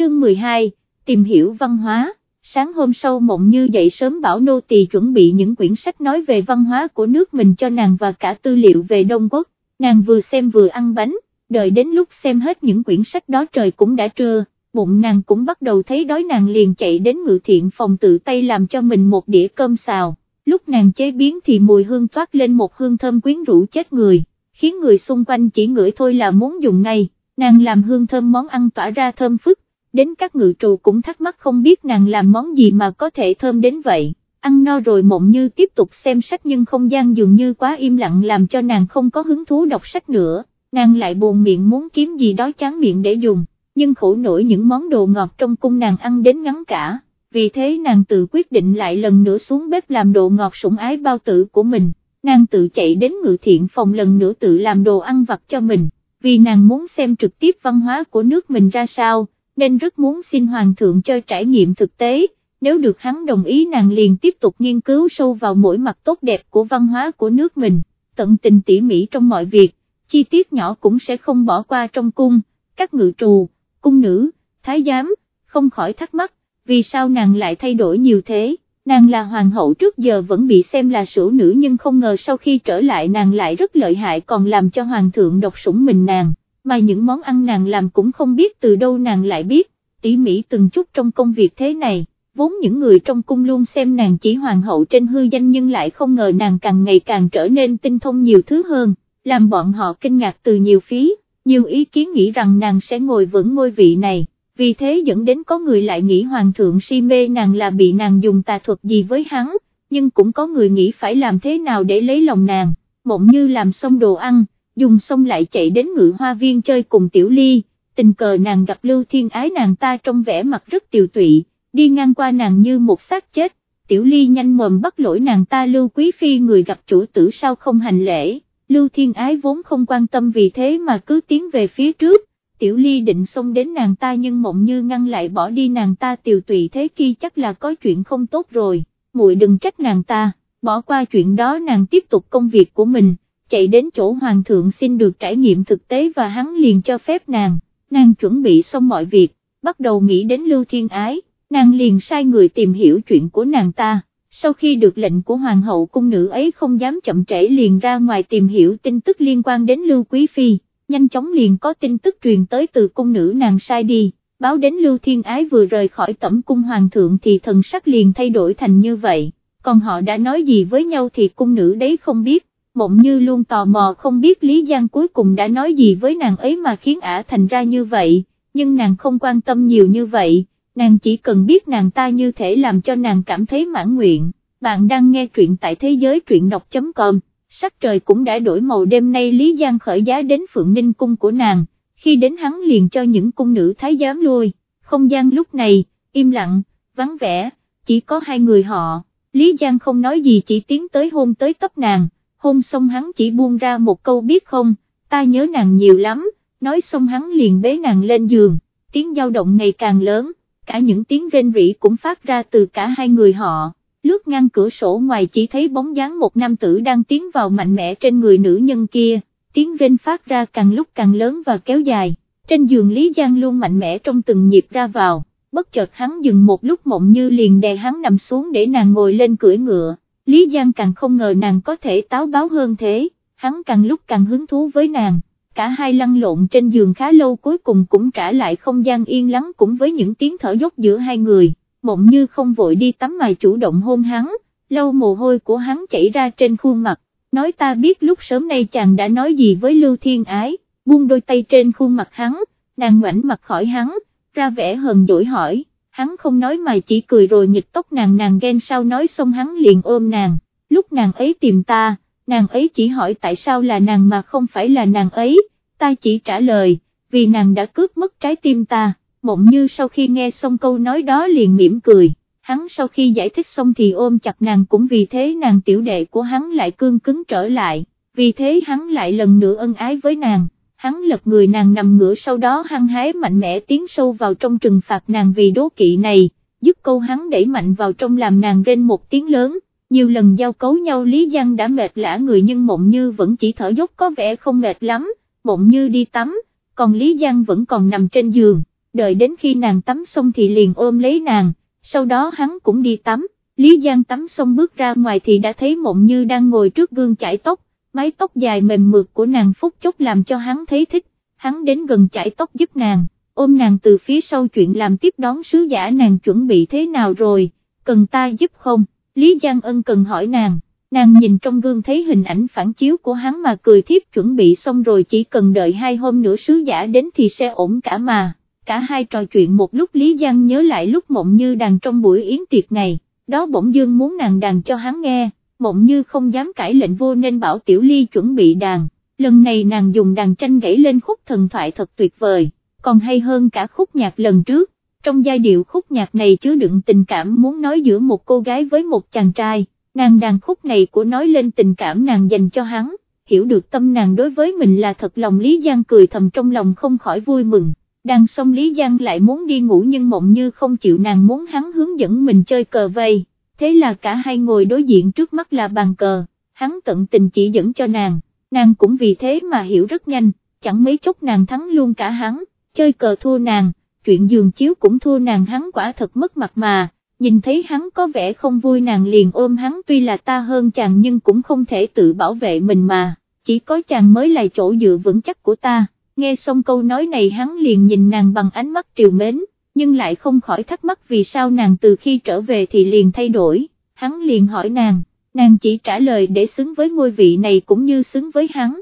chương 12, tìm hiểu văn hóa, sáng hôm sau mộng như dậy sớm bảo nô tỳ chuẩn bị những quyển sách nói về văn hóa của nước mình cho nàng và cả tư liệu về Đông Quốc, nàng vừa xem vừa ăn bánh, đợi đến lúc xem hết những quyển sách đó trời cũng đã trưa, bụng nàng cũng bắt đầu thấy đói nàng liền chạy đến ngự thiện phòng tự tay làm cho mình một đĩa cơm xào, lúc nàng chế biến thì mùi hương thoát lên một hương thơm quyến rũ chết người, khiến người xung quanh chỉ ngửi thôi là muốn dùng ngay, nàng làm hương thơm món ăn tỏa ra thơm phức, đến các ngự trù cũng thắc mắc không biết nàng làm món gì mà có thể thơm đến vậy. Ăn no rồi mộng như tiếp tục xem sách nhưng không gian dường như quá im lặng làm cho nàng không có hứng thú đọc sách nữa, nàng lại buồn miệng muốn kiếm gì đó chán miệng để dùng, nhưng khổ nổi những món đồ ngọt trong cung nàng ăn đến ngắn cả, vì thế nàng tự quyết định lại lần nữa xuống bếp làm đồ ngọt sủng ái bao tử của mình, nàng tự chạy đến ngự thiện phòng lần nữa tự làm đồ ăn vặt cho mình, vì nàng muốn xem trực tiếp văn hóa của nước mình ra sao, nên rất muốn xin hoàng thượng cho trải nghiệm thực tế, nếu được hắn đồng ý nàng liền tiếp tục nghiên cứu sâu vào mỗi mặt tốt đẹp của văn hóa của nước mình, tận tình tỉ mỉ trong mọi việc, chi tiết nhỏ cũng sẽ không bỏ qua trong cung, các ngự trù, cung nữ, thái giám, không khỏi thắc mắc, vì sao nàng lại thay đổi nhiều thế, nàng là hoàng hậu trước giờ vẫn bị xem là sửu nữ nhưng không ngờ sau khi trở lại nàng lại rất lợi hại còn làm cho hoàng thượng độc sủng mình nàng, mà những món ăn nàng làm cũng không biết từ đâu nàng lại biết, tỉ mỉ từng chút trong công việc thế này. Vốn những người trong cung luôn xem nàng chỉ hoàng hậu trên hư danh nhưng lại không ngờ nàng càng ngày càng trở nên tinh thông nhiều thứ hơn, làm bọn họ kinh ngạc từ nhiều phí, nhiều ý kiến nghĩ rằng nàng sẽ ngồi vững ngôi vị này, vì thế dẫn đến có người lại nghĩ hoàng thượng si mê nàng là bị nàng dùng tà thuật gì với hắn, nhưng cũng có người nghĩ phải làm thế nào để lấy lòng nàng, mộng như làm xong đồ ăn, dùng xong lại chạy đến ngự hoa viên chơi cùng tiểu ly, tình cờ nàng gặp lưu thiên ái nàng ta trong vẻ mặt rất tiều tụy, đi ngang qua nàng như một xác chết, tiểu ly nhanh mồm bắt lỗi nàng ta lưu quý phi người gặp chủ tử sao không hành lễ. Lưu Thiên Ái vốn không quan tâm vì thế mà cứ tiến về phía trước, Tiểu Ly định xông đến nàng ta nhưng mộng như ngăn lại bỏ đi nàng ta tiều tụy thế kia chắc là có chuyện không tốt rồi, muội đừng trách nàng ta, bỏ qua chuyện đó nàng tiếp tục công việc của mình, chạy đến chỗ hoàng thượng xin được trải nghiệm thực tế và hắn liền cho phép nàng, nàng chuẩn bị xong mọi việc, bắt đầu nghĩ đến Lưu Thiên Ái, nàng liền sai người tìm hiểu chuyện của nàng ta. Sau khi được lệnh của hoàng hậu cung nữ ấy không dám chậm trễ liền ra ngoài tìm hiểu tin tức liên quan đến Lưu Quý Phi, nhanh chóng liền có tin tức truyền tới từ cung nữ nàng sai đi, báo đến Lưu Thiên Ái vừa rời khỏi tẩm cung hoàng thượng thì thần sắc liền thay đổi thành như vậy, còn họ đã nói gì với nhau thì cung nữ đấy không biết, mộng như luôn tò mò không biết Lý Giang cuối cùng đã nói gì với nàng ấy mà khiến ả thành ra như vậy, nhưng nàng không quan tâm nhiều như vậy nàng chỉ cần biết nàng ta như thể làm cho nàng cảm thấy mãn nguyện. Bạn đang nghe truyện tại thế giới truyện đọc.com, sắc trời cũng đã đổi màu đêm nay Lý Giang khởi giá đến Phượng Ninh cung của nàng, khi đến hắn liền cho những cung nữ thái giám lui, không gian lúc này, im lặng, vắng vẻ, chỉ có hai người họ, Lý Giang không nói gì chỉ tiến tới hôn tới tấp nàng, hôn xong hắn chỉ buông ra một câu biết không, ta nhớ nàng nhiều lắm, nói xong hắn liền bế nàng lên giường, tiếng dao động ngày càng lớn cả những tiếng rên rỉ cũng phát ra từ cả hai người họ, lướt ngang cửa sổ ngoài chỉ thấy bóng dáng một nam tử đang tiến vào mạnh mẽ trên người nữ nhân kia, tiếng rên phát ra càng lúc càng lớn và kéo dài, trên giường Lý Giang luôn mạnh mẽ trong từng nhịp ra vào, bất chợt hắn dừng một lúc mộng như liền đè hắn nằm xuống để nàng ngồi lên cưỡi ngựa, Lý Giang càng không ngờ nàng có thể táo báo hơn thế, hắn càng lúc càng hứng thú với nàng cả hai lăn lộn trên giường khá lâu cuối cùng cũng trả lại không gian yên lắng cũng với những tiếng thở dốc giữa hai người, mộng như không vội đi tắm mà chủ động hôn hắn, lâu mồ hôi của hắn chảy ra trên khuôn mặt, nói ta biết lúc sớm nay chàng đã nói gì với Lưu Thiên Ái, buông đôi tay trên khuôn mặt hắn, nàng ngoảnh mặt khỏi hắn, ra vẻ hờn dỗi hỏi, hắn không nói mà chỉ cười rồi nghịch tóc nàng nàng ghen sao nói xong hắn liền ôm nàng, lúc nàng ấy tìm ta nàng ấy chỉ hỏi tại sao là nàng mà không phải là nàng ấy, ta chỉ trả lời, vì nàng đã cướp mất trái tim ta, mộng như sau khi nghe xong câu nói đó liền mỉm cười, hắn sau khi giải thích xong thì ôm chặt nàng cũng vì thế nàng tiểu đệ của hắn lại cương cứng trở lại, vì thế hắn lại lần nữa ân ái với nàng. Hắn lật người nàng nằm ngửa sau đó hăng hái mạnh mẽ tiến sâu vào trong trừng phạt nàng vì đố kỵ này, dứt câu hắn đẩy mạnh vào trong làm nàng rên một tiếng lớn, nhiều lần giao cấu nhau Lý Giang đã mệt lã người nhưng mộng như vẫn chỉ thở dốc có vẻ không mệt lắm, mộng như đi tắm, còn Lý Giang vẫn còn nằm trên giường, đợi đến khi nàng tắm xong thì liền ôm lấy nàng, sau đó hắn cũng đi tắm, Lý Giang tắm xong bước ra ngoài thì đã thấy mộng như đang ngồi trước gương chải tóc, mái tóc dài mềm mượt của nàng phút chốc làm cho hắn thấy thích, hắn đến gần chải tóc giúp nàng, ôm nàng từ phía sau chuyện làm tiếp đón sứ giả nàng chuẩn bị thế nào rồi, cần ta giúp không, Lý Giang ân cần hỏi nàng, nàng nhìn trong gương thấy hình ảnh phản chiếu của hắn mà cười thiếp chuẩn bị xong rồi chỉ cần đợi hai hôm nữa sứ giả đến thì sẽ ổn cả mà, cả hai trò chuyện một lúc Lý Giang nhớ lại lúc mộng như đàn trong buổi yến tiệc này, đó bỗng dương muốn nàng đàn cho hắn nghe, mộng như không dám cãi lệnh vô nên bảo Tiểu Ly chuẩn bị đàn, lần này nàng dùng đàn tranh gãy lên khúc thần thoại thật tuyệt vời, còn hay hơn cả khúc nhạc lần trước, trong giai điệu khúc nhạc này chứa đựng tình cảm muốn nói giữa một cô gái với một chàng trai, nàng đàn khúc này của nói lên tình cảm nàng dành cho hắn, hiểu được tâm nàng đối với mình là thật lòng Lý Giang cười thầm trong lòng không khỏi vui mừng. Đàn xong Lý Giang lại muốn đi ngủ nhưng mộng như không chịu nàng muốn hắn hướng dẫn mình chơi cờ vây, thế là cả hai ngồi đối diện trước mắt là bàn cờ, hắn tận tình chỉ dẫn cho nàng, nàng cũng vì thế mà hiểu rất nhanh, chẳng mấy chốc nàng thắng luôn cả hắn, chơi cờ thua nàng, chuyện giường chiếu cũng thua nàng hắn quả thật mất mặt mà, nhìn thấy hắn có vẻ không vui nàng liền ôm hắn tuy là ta hơn chàng nhưng cũng không thể tự bảo vệ mình mà, chỉ có chàng mới là chỗ dựa vững chắc của ta, nghe xong câu nói này hắn liền nhìn nàng bằng ánh mắt triều mến, nhưng lại không khỏi thắc mắc vì sao nàng từ khi trở về thì liền thay đổi, hắn liền hỏi nàng, nàng chỉ trả lời để xứng với ngôi vị này cũng như xứng với hắn.